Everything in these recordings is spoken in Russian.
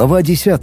Глава 10.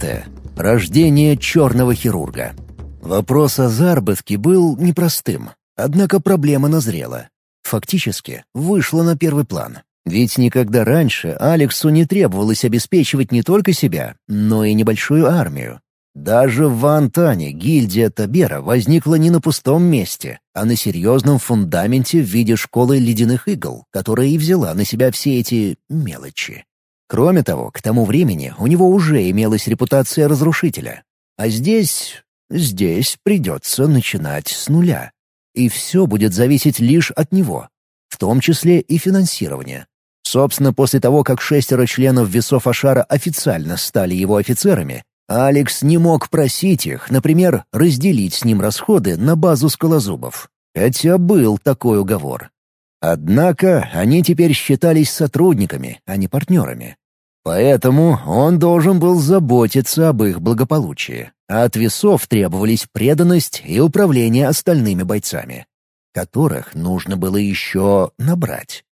Рождение черного хирурга. Вопрос о заработке был непростым, однако проблема назрела. Фактически, вышла на первый план. Ведь никогда раньше Алексу не требовалось обеспечивать не только себя, но и небольшую армию. Даже в Вантане гильдия Табера возникла не на пустом месте, а на серьезном фундаменте в виде школы ледяных игл, которая и взяла на себя все эти мелочи. Кроме того, к тому времени у него уже имелась репутация разрушителя. А здесь... здесь придется начинать с нуля. И все будет зависеть лишь от него, в том числе и финансирование. Собственно, после того, как шестеро членов весов Ашара официально стали его офицерами, Алекс не мог просить их, например, разделить с ним расходы на базу скалозубов. Хотя был такой уговор. Однако они теперь считались сотрудниками, а не партнерами. Поэтому он должен был заботиться об их благополучии, а от весов требовались преданность и управление остальными бойцами, которых нужно было еще набрать.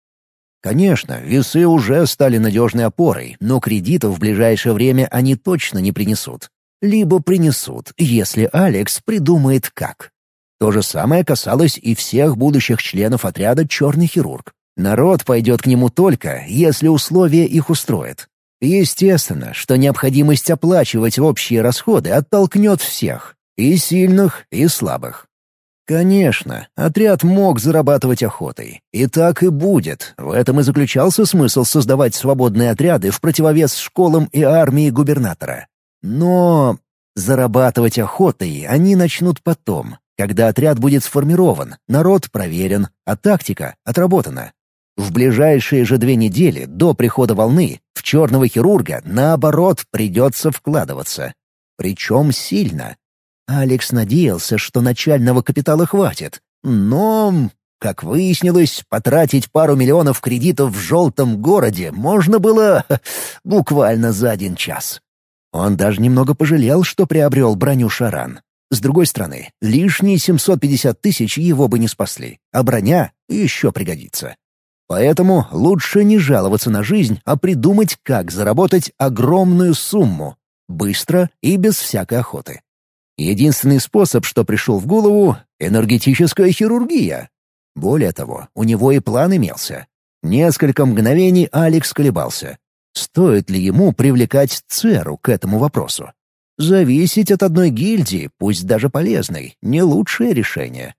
Конечно, весы уже стали надежной опорой, но кредитов в ближайшее время они точно не принесут. Либо принесут, если Алекс придумает как. То же самое касалось и всех будущих членов отряда «Черный хирург». Народ пойдет к нему только, если условия их устроят. Естественно, что необходимость оплачивать общие расходы оттолкнет всех, и сильных, и слабых. Конечно, отряд мог зарабатывать охотой. И так и будет. В этом и заключался смысл создавать свободные отряды в противовес школам и армии губернатора. Но зарабатывать охотой они начнут потом, когда отряд будет сформирован, народ проверен, а тактика отработана. В ближайшие же две недели до прихода волны в черного хирурга, наоборот, придется вкладываться. Причем сильно. Алекс надеялся, что начального капитала хватит. Но, как выяснилось, потратить пару миллионов кредитов в желтом городе можно было буквально за один час. Он даже немного пожалел, что приобрел броню «Шаран». С другой стороны, лишние 750 тысяч его бы не спасли, а броня еще пригодится. Поэтому лучше не жаловаться на жизнь, а придумать, как заработать огромную сумму, быстро и без всякой охоты. Единственный способ, что пришел в голову — энергетическая хирургия. Более того, у него и план имелся. Несколько мгновений Алекс колебался. Стоит ли ему привлекать Церу к этому вопросу? Зависеть от одной гильдии, пусть даже полезной, не лучшее решение.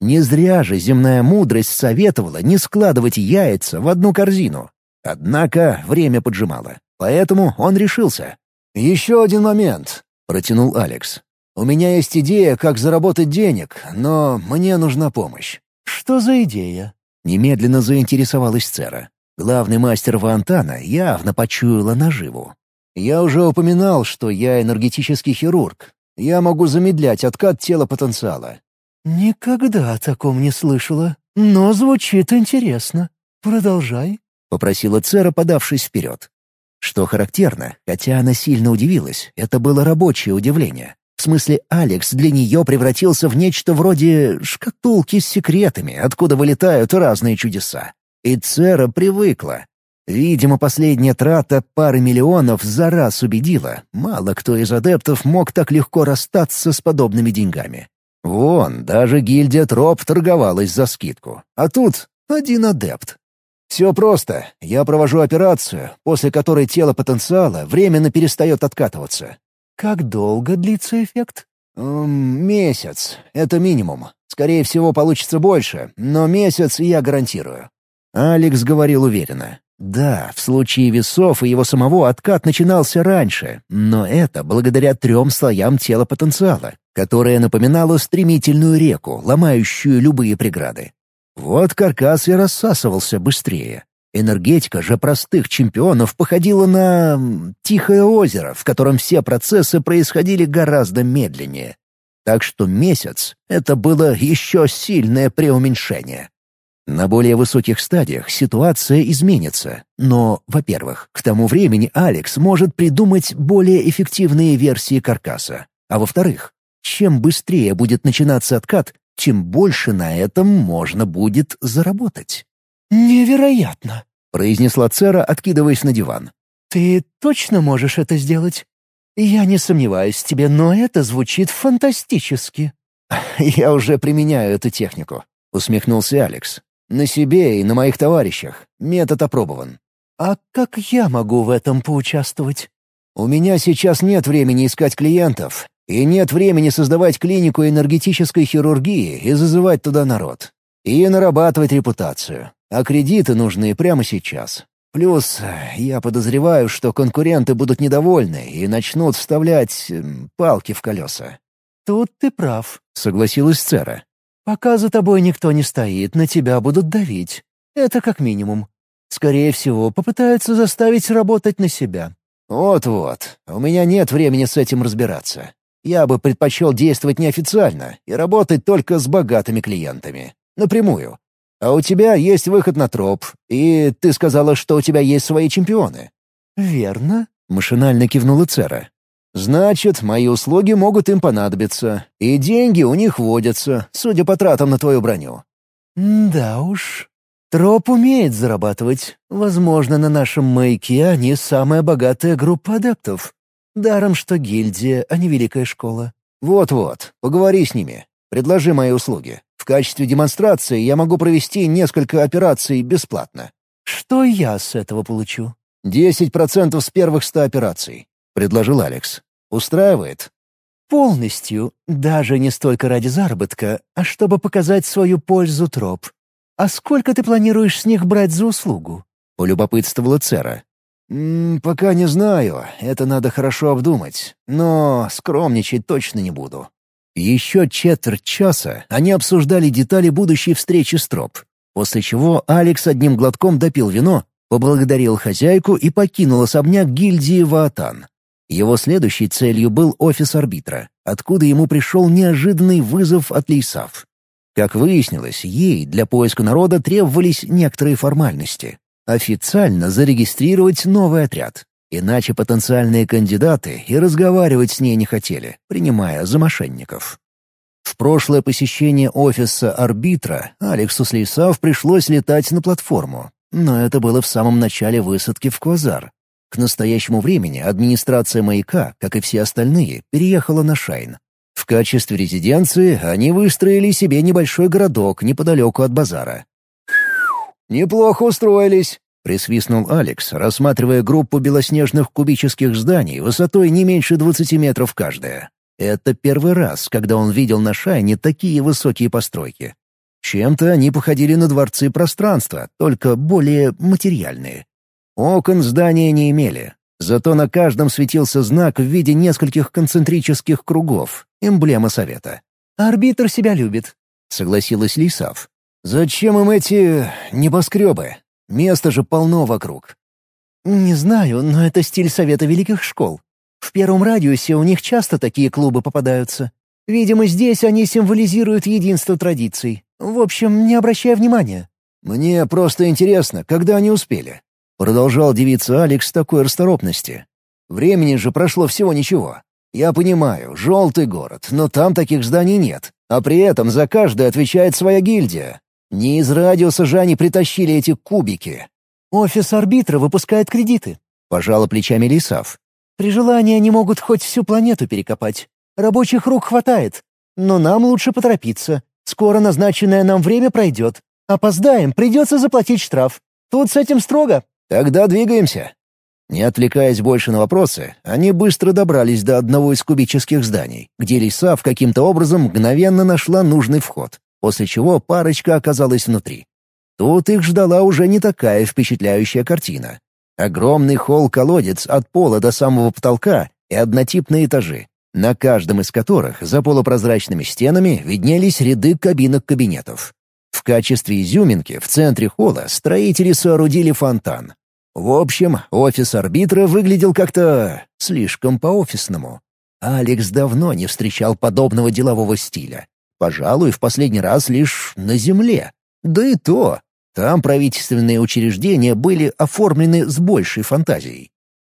Не зря же земная мудрость советовала не складывать яйца в одну корзину. Однако время поджимало, поэтому он решился. «Еще один момент», — протянул Алекс. «У меня есть идея, как заработать денег, но мне нужна помощь». «Что за идея?» — немедленно заинтересовалась Цера. Главный мастер Вантана явно почуяла наживу. «Я уже упоминал, что я энергетический хирург. Я могу замедлять откат тела потенциала. «Никогда о таком не слышала, но звучит интересно. Продолжай», — попросила Цера, подавшись вперед. Что характерно, хотя она сильно удивилась, это было рабочее удивление. В смысле, Алекс для нее превратился в нечто вроде шкатулки с секретами, откуда вылетают разные чудеса. И Цера привыкла. Видимо, последняя трата пары миллионов за раз убедила, мало кто из адептов мог так легко расстаться с подобными деньгами. Вон, даже гильдия троп торговалась за скидку. А тут один адепт. Все просто. Я провожу операцию, после которой тело потенциала временно перестает откатываться. Как долго длится эффект? Эм, месяц. Это минимум. Скорее всего, получится больше, но месяц я гарантирую. Алекс говорил уверенно. Да, в случае весов и его самого откат начинался раньше, но это благодаря трем слоям тела потенциала, которая напоминала стремительную реку, ломающую любые преграды. Вот каркас и рассасывался быстрее. Энергетика же простых чемпионов походила на... тихое озеро, в котором все процессы происходили гораздо медленнее. Так что месяц — это было еще сильное преуменьшение. На более высоких стадиях ситуация изменится, но, во-первых, к тому времени Алекс может придумать более эффективные версии каркаса, а во-вторых, чем быстрее будет начинаться откат, тем больше на этом можно будет заработать. «Невероятно!» — произнесла Цера, откидываясь на диван. «Ты точно можешь это сделать?» Я не сомневаюсь в тебе, но это звучит фантастически». «Я уже применяю эту технику», — усмехнулся Алекс. «На себе и на моих товарищах. Метод опробован». «А как я могу в этом поучаствовать?» «У меня сейчас нет времени искать клиентов, и нет времени создавать клинику энергетической хирургии и зазывать туда народ. И нарабатывать репутацию. А кредиты нужны прямо сейчас. Плюс я подозреваю, что конкуренты будут недовольны и начнут вставлять эм, палки в колеса. «Тут ты прав», — согласилась Цера. «Пока за тобой никто не стоит, на тебя будут давить. Это как минимум. Скорее всего, попытаются заставить работать на себя». «Вот-вот. У меня нет времени с этим разбираться. Я бы предпочел действовать неофициально и работать только с богатыми клиентами. Напрямую. А у тебя есть выход на троп, и ты сказала, что у тебя есть свои чемпионы». «Верно», — машинально кивнула Цера. «Значит, мои услуги могут им понадобиться, и деньги у них водятся, судя по тратам на твою броню». «Да уж. Троп умеет зарабатывать. Возможно, на нашем маяке они самая богатая группа адептов. Даром, что гильдия, а не великая школа». «Вот-вот, поговори с ними. Предложи мои услуги. В качестве демонстрации я могу провести несколько операций бесплатно». «Что я с этого получу?» «Десять процентов с первых ста операций», — предложил Алекс. «Устраивает?» «Полностью. Даже не столько ради заработка, а чтобы показать свою пользу троп. А сколько ты планируешь с них брать за услугу?» — полюбопытствовала Цера. «М -м, «Пока не знаю. Это надо хорошо обдумать. Но скромничать точно не буду». Еще четверть часа они обсуждали детали будущей встречи с Троп, после чего Алекс одним глотком допил вино, поблагодарил хозяйку и покинул особняк гильдии Ваатан. Его следующей целью был офис арбитра, откуда ему пришел неожиданный вызов от Лейсав. Как выяснилось, ей для поиска народа требовались некоторые формальности. Официально зарегистрировать новый отряд. Иначе потенциальные кандидаты и разговаривать с ней не хотели, принимая за мошенников. В прошлое посещение офиса арбитра Алексу Слейсав пришлось летать на платформу, но это было в самом начале высадки в Квазар. К настоящему времени администрация маяка, как и все остальные, переехала на Шайн. В качестве резиденции они выстроили себе небольшой городок неподалеку от базара. «Неплохо устроились», — присвистнул Алекс, рассматривая группу белоснежных кубических зданий высотой не меньше 20 метров каждая. Это первый раз, когда он видел на Шайне такие высокие постройки. Чем-то они походили на дворцы пространства, только более материальные. Окон здания не имели, зато на каждом светился знак в виде нескольких концентрических кругов, эмблема совета. «Арбитр себя любит», — согласилась Лисав. «Зачем им эти небоскребы? Места же полно вокруг». «Не знаю, но это стиль Совета Великих Школ. В первом радиусе у них часто такие клубы попадаются. Видимо, здесь они символизируют единство традиций. В общем, не обращай внимания». «Мне просто интересно, когда они успели?» Продолжал девиться Алекс такой расторопности. «Времени же прошло всего ничего. Я понимаю, желтый город, но там таких зданий нет. А при этом за каждое отвечает своя гильдия. Не из радиуса же они притащили эти кубики. «Офис арбитра выпускает кредиты», — пожала плечами Лисав. «При желании они могут хоть всю планету перекопать. Рабочих рук хватает. Но нам лучше поторопиться. Скоро назначенное нам время пройдет. Опоздаем, придется заплатить штраф. Тут с этим строго». «Тогда двигаемся». Не отвлекаясь больше на вопросы, они быстро добрались до одного из кубических зданий, где Лисав каким-то образом мгновенно нашла нужный вход после чего парочка оказалась внутри. Тут их ждала уже не такая впечатляющая картина. Огромный холл-колодец от пола до самого потолка и однотипные этажи, на каждом из которых за полупрозрачными стенами виднелись ряды кабинок-кабинетов. В качестве изюминки в центре холла строители соорудили фонтан. В общем, офис арбитра выглядел как-то слишком по-офисному. Алекс давно не встречал подобного делового стиля. Пожалуй, в последний раз лишь на земле. Да и то. Там правительственные учреждения были оформлены с большей фантазией.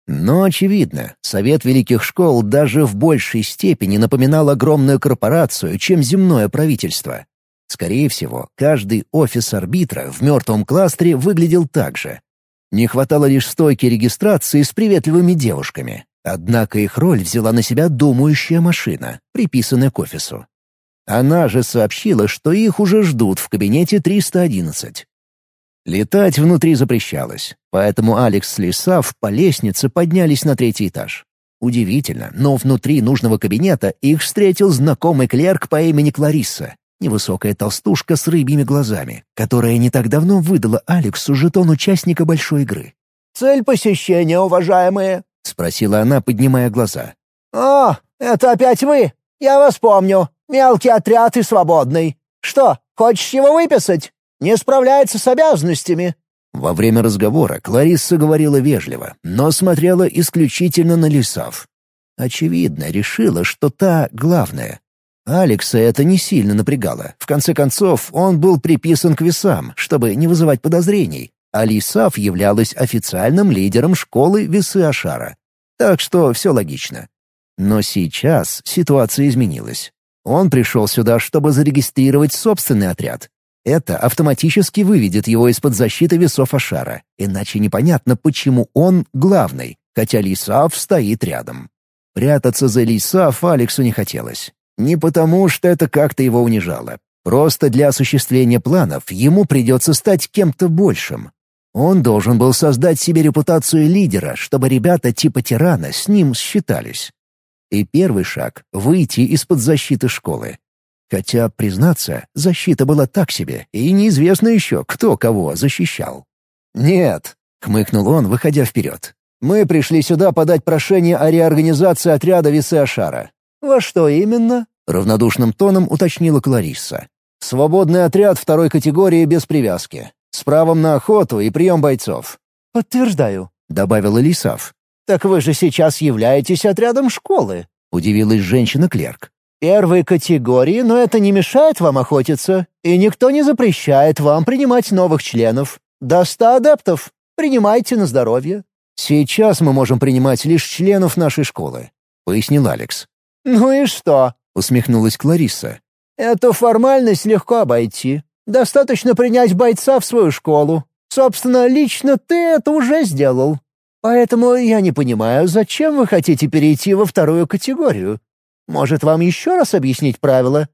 Но, очевидно, Совет Великих Школ даже в большей степени напоминал огромную корпорацию, чем земное правительство. Скорее всего, каждый офис арбитра в мертвом кластере выглядел так же. Не хватало лишь стойки регистрации с приветливыми девушками. Однако их роль взяла на себя думающая машина, приписанная к офису. Она же сообщила, что их уже ждут в кабинете 311. Летать внутри запрещалось, поэтому Алекс с Лисав по лестнице поднялись на третий этаж. Удивительно, но внутри нужного кабинета их встретил знакомый клерк по имени Кларисса, невысокая толстушка с рыбьими глазами, которая не так давно выдала Алексу жетон участника большой игры. «Цель посещения, уважаемые?» — спросила она, поднимая глаза. «О, это опять вы? Я вас помню. Мелкий отряд и свободный. Что, хочешь его выписать? Не справляется с обязанностями. Во время разговора Кларисса говорила вежливо, но смотрела исключительно на Лисав. Очевидно, решила, что та главная. Алекса это не сильно напрягало. В конце концов, он был приписан к весам, чтобы не вызывать подозрений, а являлась официальным лидером школы Весы Ашара. Так что все логично. Но сейчас ситуация изменилась. Он пришел сюда, чтобы зарегистрировать собственный отряд, это автоматически выведет его из-под защиты весов Ашара, иначе непонятно, почему он главный, хотя Лисав стоит рядом. Прятаться за Лисав Алексу не хотелось. Не потому, что это как-то его унижало. Просто для осуществления планов ему придется стать кем-то большим. Он должен был создать себе репутацию лидера, чтобы ребята типа тирана с ним считались. И первый шаг — выйти из-под защиты школы. Хотя, признаться, защита была так себе, и неизвестно еще, кто кого защищал. «Нет», — хмыкнул он, выходя вперед. «Мы пришли сюда подать прошение о реорганизации отряда Весы Ашара». «Во что именно?» — равнодушным тоном уточнила Кларисса. «Свободный отряд второй категории без привязки. С правом на охоту и прием бойцов». «Подтверждаю», — добавила Лисав. «Так вы же сейчас являетесь отрядом школы», — удивилась женщина-клерк. Первой категории, но это не мешает вам охотиться, и никто не запрещает вам принимать новых членов. До ста адептов. Принимайте на здоровье». «Сейчас мы можем принимать лишь членов нашей школы», — пояснил Алекс. «Ну и что?» — усмехнулась Кларисса. «Эту формальность легко обойти. Достаточно принять бойца в свою школу. Собственно, лично ты это уже сделал. Поэтому я не понимаю, зачем вы хотите перейти во вторую категорию. Может, вам еще раз объяснить правила?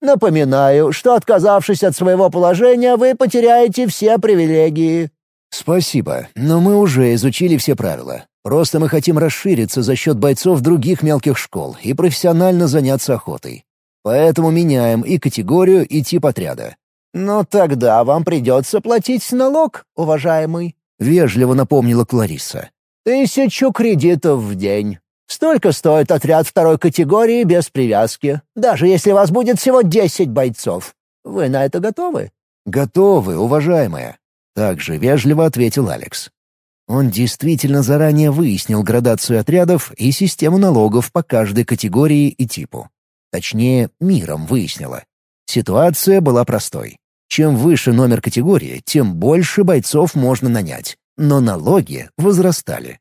Напоминаю, что, отказавшись от своего положения, вы потеряете все привилегии». «Спасибо, но мы уже изучили все правила. Просто мы хотим расшириться за счет бойцов других мелких школ и профессионально заняться охотой. Поэтому меняем и категорию, и тип отряда». «Но тогда вам придется платить налог, уважаемый», — вежливо напомнила Клариса. «Тысячу кредитов в день. Столько стоит отряд второй категории без привязки, даже если вас будет всего десять бойцов. Вы на это готовы?» «Готовы, уважаемая», — также вежливо ответил Алекс. Он действительно заранее выяснил градацию отрядов и систему налогов по каждой категории и типу. Точнее, миром выяснила. Ситуация была простой. Чем выше номер категории, тем больше бойцов можно нанять, но налоги возрастали.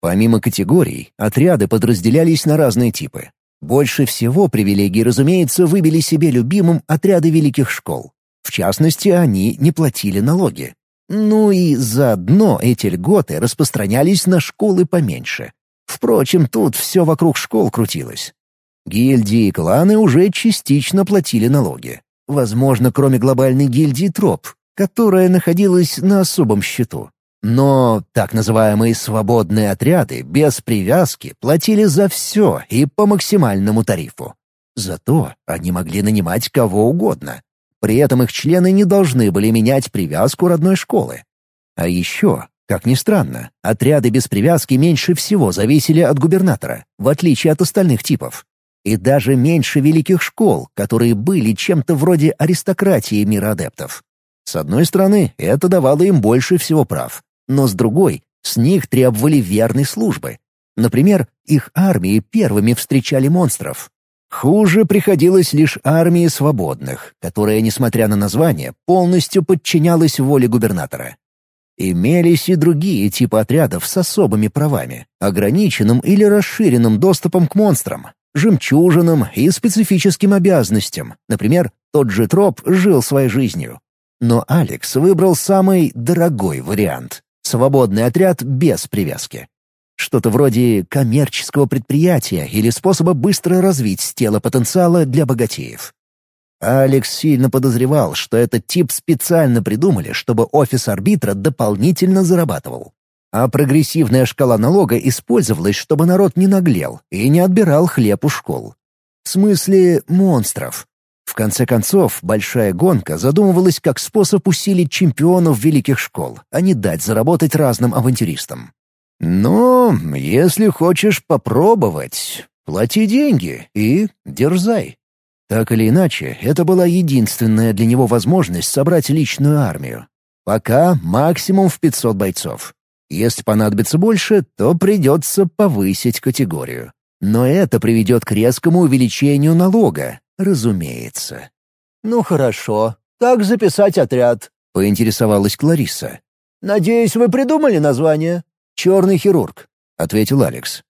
Помимо категорий, отряды подразделялись на разные типы. Больше всего привилегий, разумеется, выбили себе любимым отряды великих школ. В частности, они не платили налоги. Ну и заодно эти льготы распространялись на школы поменьше. Впрочем, тут все вокруг школ крутилось. Гильдии и кланы уже частично платили налоги. Возможно, кроме глобальной гильдии Троп, которая находилась на особом счету. Но так называемые свободные отряды без привязки платили за все и по максимальному тарифу. Зато они могли нанимать кого угодно. При этом их члены не должны были менять привязку родной школы. А еще, как ни странно, отряды без привязки меньше всего зависели от губернатора, в отличие от остальных типов. И даже меньше великих школ, которые были чем-то вроде аристократии мира адептов. С одной стороны, это давало им больше всего прав, но с другой, с них требовали верной службы. Например, их армии первыми встречали монстров. Хуже приходилось лишь армии свободных, которая, несмотря на название, полностью подчинялась воле губернатора. Имелись и другие типы отрядов с особыми правами, ограниченным или расширенным доступом к монстрам, жемчужинам и специфическим обязанностям. Например, тот же троп жил своей жизнью. Но Алекс выбрал самый дорогой вариант. Свободный отряд без привязки. Что-то вроде коммерческого предприятия или способа быстро развить тело потенциала для богатеев. Алекс сильно подозревал, что этот тип специально придумали, чтобы офис арбитра дополнительно зарабатывал. А прогрессивная шкала налога использовалась, чтобы народ не наглел и не отбирал хлеб у школ. В смысле монстров. В конце концов, большая гонка задумывалась как способ усилить чемпионов великих школ, а не дать заработать разным авантюристам. Но если хочешь попробовать, плати деньги и дерзай. Так или иначе, это была единственная для него возможность собрать личную армию. Пока максимум в 500 бойцов. Если понадобится больше, то придется повысить категорию. Но это приведет к резкому увеличению налога, разумеется. «Ну хорошо. Как записать отряд?» — поинтересовалась Клариса. «Надеюсь, вы придумали название?» «Черный хирург», — ответил Алекс.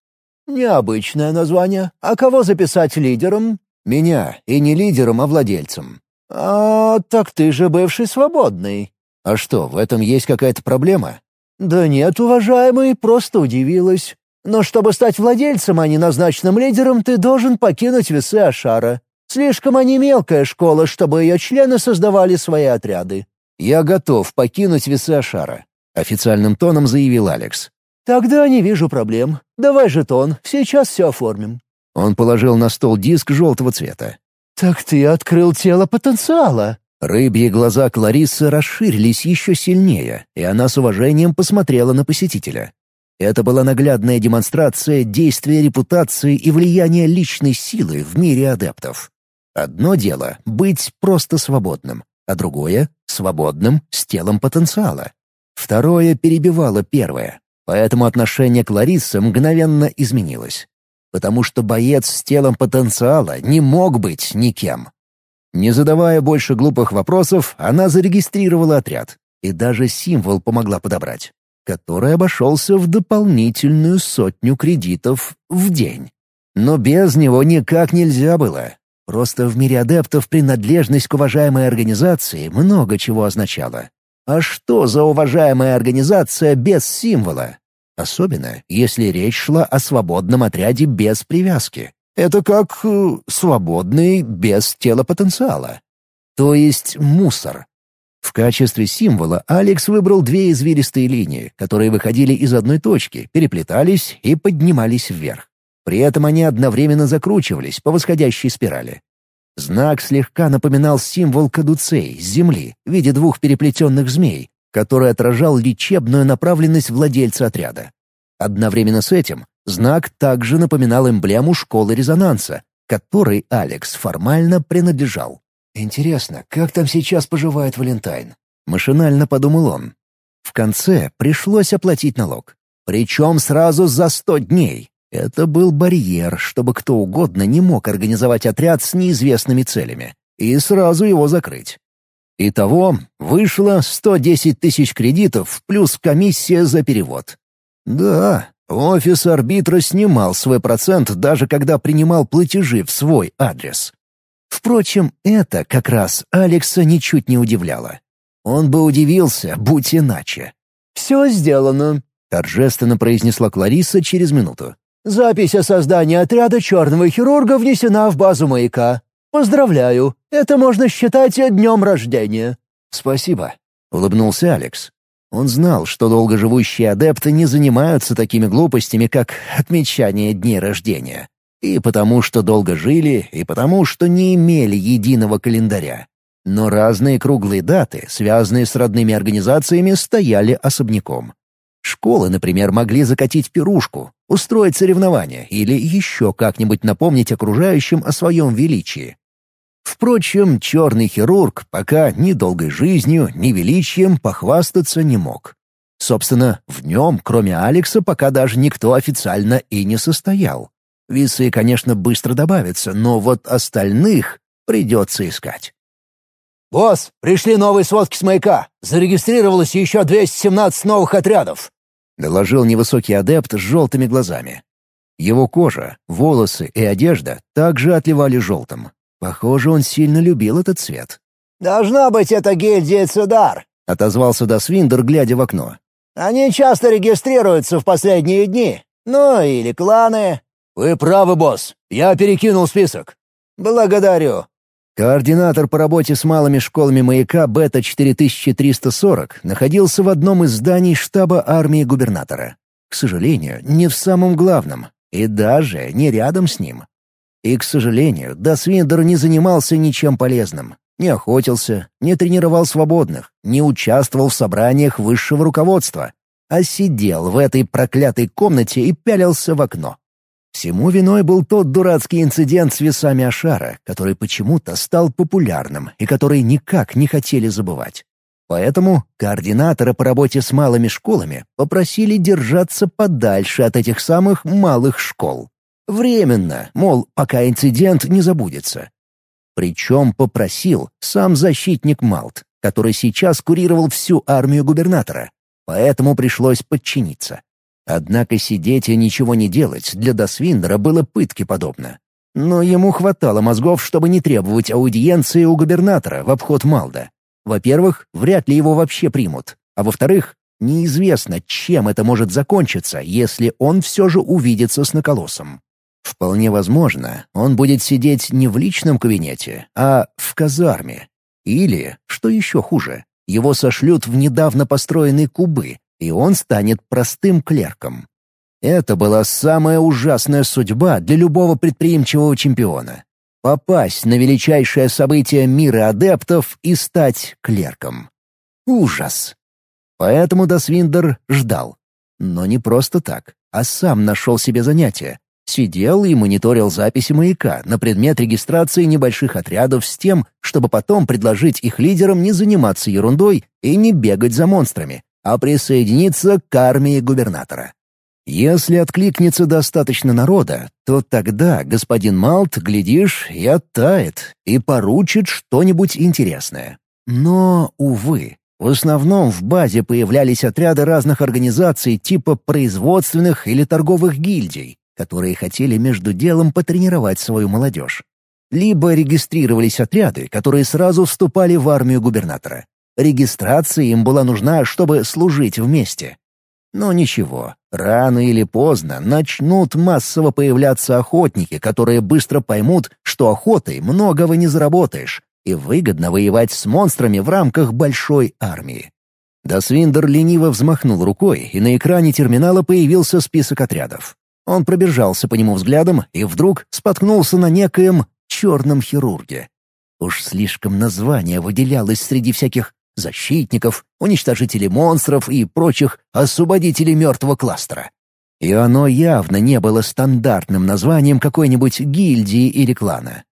«Необычное название. А кого записать лидером?» Меня, и не лидером, а владельцем. А, так ты же бывший свободный. А что, в этом есть какая-то проблема? Да нет, уважаемый, просто удивилась. Но чтобы стать владельцем, а не назначенным лидером, ты должен покинуть весы Ашара. Слишком они мелкая школа, чтобы ее члены создавали свои отряды. «Я готов покинуть весы Ашара», — официальным тоном заявил Алекс. «Тогда не вижу проблем. Давай жетон, сейчас все оформим». Он положил на стол диск желтого цвета. «Так ты открыл тело потенциала!» Рыбьи глаза Клариссы расширились еще сильнее, и она с уважением посмотрела на посетителя. Это была наглядная демонстрация действия репутации и влияния личной силы в мире адептов. Одно дело — быть просто свободным, а другое — свободным с телом потенциала. Второе перебивало первое, поэтому отношение Клариссы мгновенно изменилось потому что боец с телом потенциала не мог быть никем. Не задавая больше глупых вопросов, она зарегистрировала отряд и даже символ помогла подобрать, который обошелся в дополнительную сотню кредитов в день. Но без него никак нельзя было. Просто в мире адептов принадлежность к уважаемой организации много чего означала. А что за уважаемая организация без символа? Особенно, если речь шла о свободном отряде без привязки. Это как э, свободный без тела потенциала. То есть мусор. В качестве символа Алекс выбрал две извилистые линии, которые выходили из одной точки, переплетались и поднимались вверх. При этом они одновременно закручивались по восходящей спирали. Знак слегка напоминал символ кадуцей с земли в виде двух переплетенных змей, который отражал лечебную направленность владельца отряда. Одновременно с этим знак также напоминал эмблему школы резонанса, которой Алекс формально принадлежал. «Интересно, как там сейчас поживает Валентайн?» — машинально подумал он. В конце пришлось оплатить налог. Причем сразу за сто дней. Это был барьер, чтобы кто угодно не мог организовать отряд с неизвестными целями. И сразу его закрыть. Итого вышло 110 тысяч кредитов плюс комиссия за перевод. Да, офис арбитра снимал свой процент даже когда принимал платежи в свой адрес. Впрочем, это как раз Алекса ничуть не удивляло. Он бы удивился, будь иначе. «Все сделано», — торжественно произнесла Клариса через минуту. «Запись о создании отряда черного хирурга внесена в базу маяка. Поздравляю, это можно считать днем рождения». «Спасибо», — улыбнулся Алекс. Он знал, что долгоживущие адепты не занимаются такими глупостями, как отмечание дней рождения. И потому, что долго жили, и потому, что не имели единого календаря. Но разные круглые даты, связанные с родными организациями, стояли особняком. Школы, например, могли закатить пирушку, устроить соревнования или еще как-нибудь напомнить окружающим о своем величии. Впрочем, черный хирург пока ни долгой жизнью, ни величием похвастаться не мог. Собственно, в нем, кроме Алекса, пока даже никто официально и не состоял. Весы, конечно, быстро добавятся, но вот остальных придется искать. «Босс, пришли новые сводки с маяка. Зарегистрировалось еще 217 новых отрядов», — доложил невысокий адепт с желтыми глазами. Его кожа, волосы и одежда также отливали желтым. Похоже, он сильно любил этот цвет. «Должна быть это гильдия Цудар», — отозвался Досвиндер, глядя в окно. «Они часто регистрируются в последние дни. Ну, или кланы». «Вы правы, босс. Я перекинул список». «Благодарю». Координатор по работе с малыми школами маяка Бета-4340 находился в одном из зданий штаба армии губернатора. К сожалению, не в самом главном, и даже не рядом с ним. И, к сожалению, Дасвиндер не занимался ничем полезным. Не охотился, не тренировал свободных, не участвовал в собраниях высшего руководства, а сидел в этой проклятой комнате и пялился в окно. Всему виной был тот дурацкий инцидент с весами Ашара, который почему-то стал популярным и который никак не хотели забывать. Поэтому координаторы по работе с малыми школами попросили держаться подальше от этих самых малых школ. Временно, мол, пока инцидент не забудется. Причем попросил сам защитник Малт, который сейчас курировал всю армию губернатора. Поэтому пришлось подчиниться. Однако сидеть и ничего не делать для Досвиндера было пытки подобно. Но ему хватало мозгов, чтобы не требовать аудиенции у губернатора в обход Малда. Во-первых, вряд ли его вообще примут. А во-вторых, неизвестно, чем это может закончиться, если он все же увидится с Наколосом. Вполне возможно, он будет сидеть не в личном кабинете, а в казарме. Или, что еще хуже, его сошлют в недавно построенные кубы, и он станет простым клерком. Это была самая ужасная судьба для любого предприимчивого чемпиона. Попасть на величайшее событие мира адептов и стать клерком. Ужас. Поэтому Досвиндер ждал. Но не просто так, а сам нашел себе занятие. Сидел и мониторил записи маяка на предмет регистрации небольших отрядов с тем, чтобы потом предложить их лидерам не заниматься ерундой и не бегать за монстрами, а присоединиться к армии губернатора. Если откликнется достаточно народа, то тогда господин Малт, глядишь, и оттает, и поручит что-нибудь интересное. Но, увы, в основном в базе появлялись отряды разных организаций типа производственных или торговых гильдий, которые хотели между делом потренировать свою молодежь. Либо регистрировались отряды, которые сразу вступали в армию губернатора. Регистрация им была нужна, чтобы служить вместе. Но ничего, рано или поздно начнут массово появляться охотники, которые быстро поймут, что охотой многого не заработаешь, и выгодно воевать с монстрами в рамках большой армии. Досвиндер лениво взмахнул рукой, и на экране терминала появился список отрядов. Он пробежался по нему взглядом и вдруг споткнулся на некоем черном хирурге. Уж слишком название выделялось среди всяких защитников, уничтожителей монстров и прочих освободителей мертвого кластера. И оно явно не было стандартным названием какой-нибудь гильдии или клана.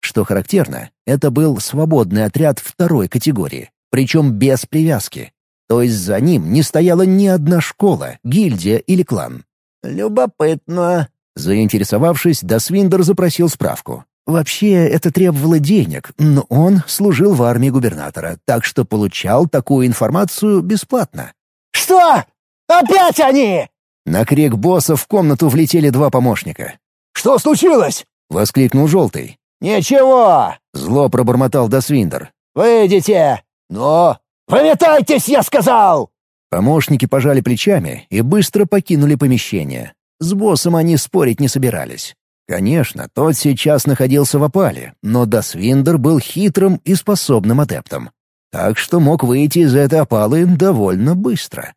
Что характерно, это был свободный отряд второй категории, причем без привязки. То есть за ним не стояла ни одна школа, гильдия или клан. «Любопытно». Заинтересовавшись, Досвиндер запросил справку. Вообще, это требовало денег, но он служил в армии губернатора, так что получал такую информацию бесплатно. «Что? Опять они?» На крик босса в комнату влетели два помощника. «Что случилось?» — воскликнул Желтый. «Ничего!» — зло пробормотал Досвиндер. «Выйдите! Ну проваливайте, я сказал!» Помощники пожали плечами и быстро покинули помещение. С боссом они спорить не собирались. Конечно, тот сейчас находился в опале, но Дасвиндер был хитрым и способным адептом. Так что мог выйти из этой опалы довольно быстро.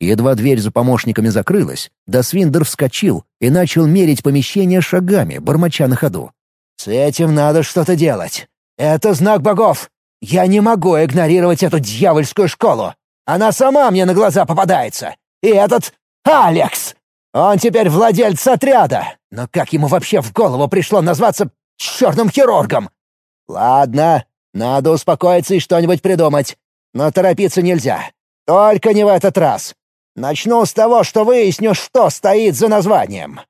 Едва дверь за помощниками закрылась, Дасвиндер вскочил и начал мерить помещение шагами, бормоча на ходу. «С этим надо что-то делать. Это знак богов. Я не могу игнорировать эту дьявольскую школу. Она сама мне на глаза попадается. И этот Алекс!» Он теперь владелец отряда, но как ему вообще в голову пришло назваться черным хирургом? Ладно, надо успокоиться и что-нибудь придумать. Но торопиться нельзя. Только не в этот раз. Начну с того, что выясню, что стоит за названием.